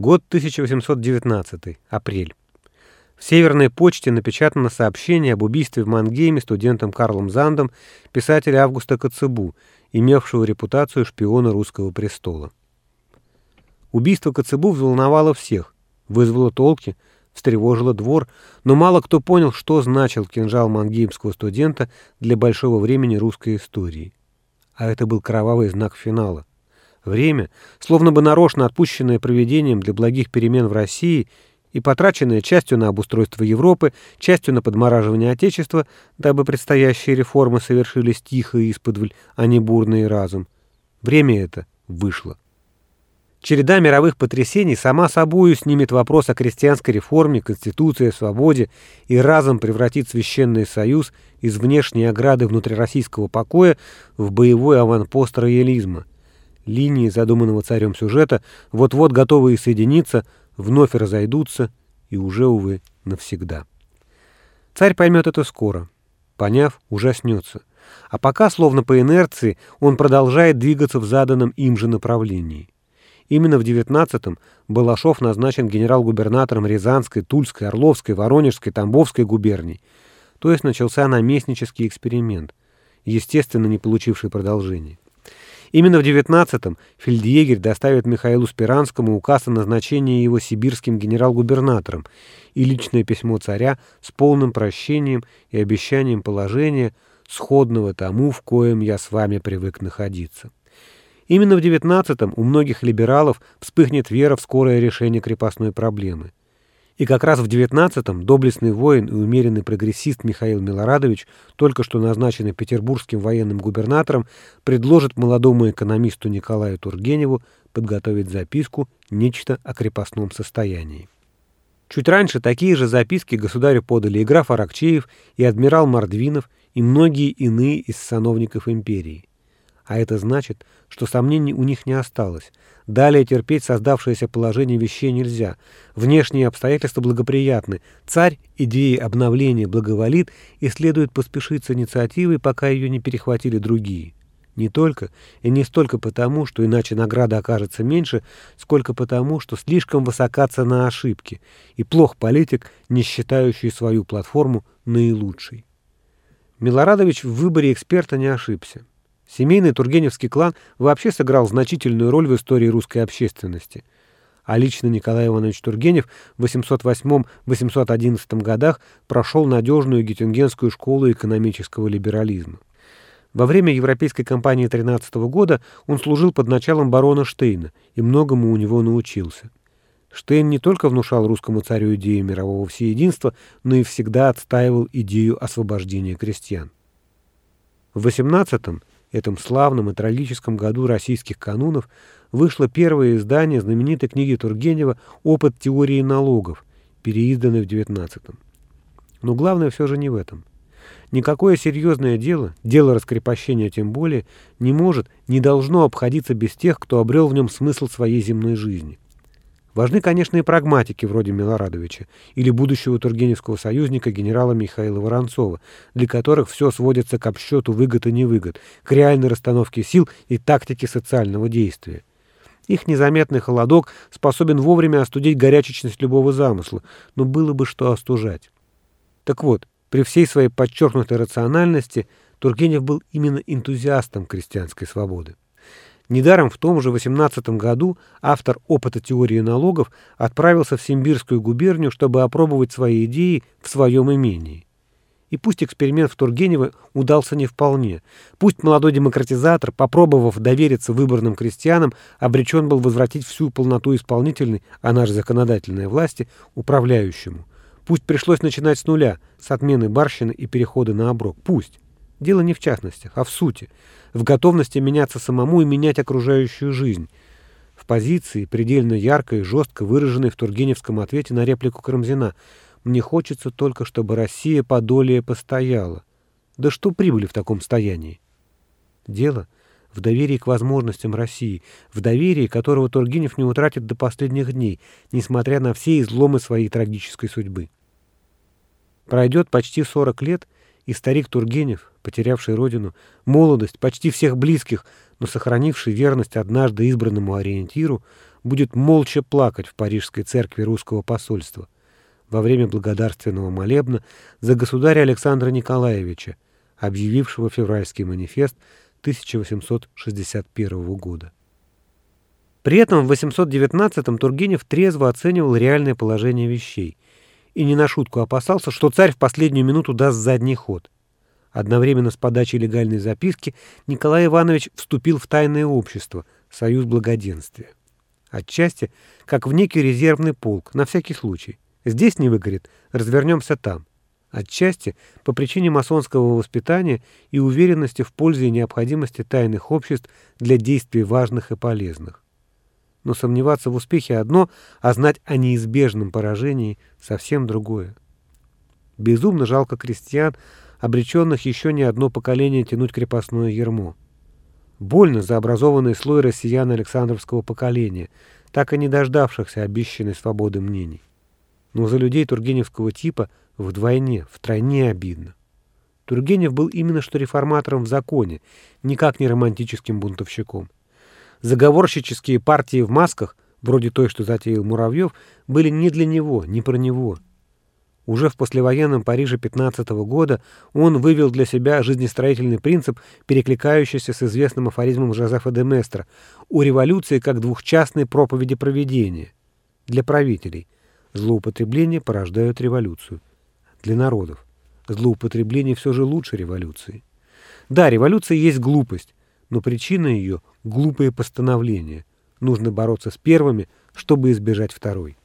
Год 1819, апрель. В Северной почте напечатано сообщение об убийстве в Мангейме студентом Карлом Зандом писателя Августа Коцебу, имевшего репутацию шпиона русского престола. Убийство Коцебу взволновало всех, вызвало толки, встревожило двор, но мало кто понял, что значил кинжал мангеймского студента для большого времени русской истории. А это был кровавый знак финала. Время, словно бы нарочно отпущенное проведением для благих перемен в России и потраченное частью на обустройство Европы, частью на подмораживание Отечества, дабы предстоящие реформы совершились тихо и исподволь, а не бурно и разум. Время это вышло. Череда мировых потрясений сама собою снимет вопрос о крестьянской реформе, конституции, свободе и разом превратит Священный Союз из внешней ограды внутрироссийского покоя в боевой аванпост роялизма. Линии задуманного царем сюжета вот-вот готовые соединиться, вновь разойдутся и уже, увы, навсегда. Царь поймет это скоро. Поняв, ужаснется. А пока, словно по инерции, он продолжает двигаться в заданном им же направлении. Именно в 19-м Балашов назначен генерал-губернатором Рязанской, Тульской, Орловской, Воронежской, Тамбовской губерний. То есть начался наместнический эксперимент, естественно, не получивший продолжения. Именно в 19-м фельдъегерь доставит Михаилу Спиранскому указ о назначении его сибирским генерал-губернатором и личное письмо царя с полным прощением и обещанием положения, сходного тому, в коем я с вами привык находиться. Именно в 19-м у многих либералов вспыхнет вера в скорое решение крепостной проблемы. И как раз в 19-м доблестный воин и умеренный прогрессист Михаил Милорадович, только что назначенный петербургским военным губернатором, предложит молодому экономисту Николаю Тургеневу подготовить записку «Нечто о крепостном состоянии». Чуть раньше такие же записки государю подали и граф Аракчеев, и адмирал Мордвинов, и многие иные из сановников империи. А это значит, что сомнений у них не осталось. Далее терпеть создавшееся положение вещей нельзя. Внешние обстоятельства благоприятны. Царь идеи обновления благоволит и следует поспешить с инициативой, пока ее не перехватили другие. Не только и не столько потому, что иначе награда окажется меньше, сколько потому, что слишком высока цена ошибки, и плох политик, не считающий свою платформу наилучшей. Милорадович в выборе эксперта не ошибся. Семейный Тургеневский клан вообще сыграл значительную роль в истории русской общественности. А лично Николай Иванович Тургенев в 808-811 годах прошел надежную геттингенскую школу экономического либерализма. Во время европейской кампании 13 года он служил под началом барона Штейна и многому у него научился. Штейн не только внушал русскому царю идею мирового всеединства, но и всегда отстаивал идею освобождения крестьян. В 18 этом славном и трагическом году российских канунов вышло первое издание знаменитой книги Тургенева «Опыт теории налогов», переизданной в XIX. Но главное все же не в этом. Никакое серьезное дело, дело раскрепощения тем более, не может, не должно обходиться без тех, кто обрел в нем смысл своей земной жизни. Важны, конечно, и прагматики вроде Милорадовича или будущего Тургеневского союзника генерала Михаила Воронцова, для которых все сводится к обсчету выгод и невыгод, к реальной расстановке сил и тактике социального действия. Их незаметный холодок способен вовремя остудить горячечность любого замысла, но было бы что остужать. Так вот, при всей своей подчеркнутой рациональности Тургенев был именно энтузиастом крестьянской свободы. Недаром в том же 18 году автор опыта теории налогов отправился в Симбирскую губернию, чтобы опробовать свои идеи в своем имении. И пусть эксперимент в Тургенево удался не вполне, пусть молодой демократизатор, попробовав довериться выборным крестьянам, обречен был возвратить всю полноту исполнительной, а наш законодательной власти, управляющему. Пусть пришлось начинать с нуля, с отмены барщины и перехода на оброк. Пусть. Дело не в частностях, а в сути – в готовности меняться самому и менять окружающую жизнь. В позиции, предельно яркой и жестко выраженной в Тургеневском ответе на реплику Карамзина «Мне хочется только, чтобы Россия подолее постояла». Да что прибыли в таком состоянии? Дело в доверии к возможностям России, в доверии, которого Тургенев не утратит до последних дней, несмотря на все изломы своей трагической судьбы. Пройдет почти 40 лет — и старик Тургенев, потерявший родину, молодость, почти всех близких, но сохранивший верность однажды избранному ориентиру, будет молча плакать в Парижской церкви русского посольства во время благодарственного молебна за государя Александра Николаевича, объявившего февральский манифест 1861 года. При этом в 819-м Тургенев трезво оценивал реальное положение вещей и не на шутку опасался, что царь в последнюю минуту даст задний ход. Одновременно с подачей легальной записки Николай Иванович вступил в тайное общество «Союз благоденствия». Отчасти, как в некий резервный полк, на всякий случай. Здесь не выгорит, развернемся там. Отчасти по причине масонского воспитания и уверенности в пользе и необходимости тайных обществ для действий важных и полезных. Но сомневаться в успехе одно, а знать о неизбежном поражении совсем другое. Безумно жалко крестьян, обреченных еще не одно поколение тянуть крепостное ермо. Больно за образованный слой россиян Александровского поколения, так и не дождавшихся обещанной свободы мнений. Но за людей тургеневского типа вдвойне, втройне обидно. Тургенев был именно что реформатором в законе, никак не романтическим бунтовщиком. Заговорщические партии в масках, вроде той, что затеял Муравьев, были не для него, не про него – уже в послевоенном Париже 15 -го года он вывел для себя жизнестроительный принцип, перекликающийся с известным афоризмом Жозефа де Местра «У революции как двухчастной проповеди проведения». Для правителей злоупотребления порождают революцию. Для народов злоупотребление все же лучше революции. Да, революция есть глупость, но причина ее – глупые постановления. Нужно бороться с первыми, чтобы избежать второй.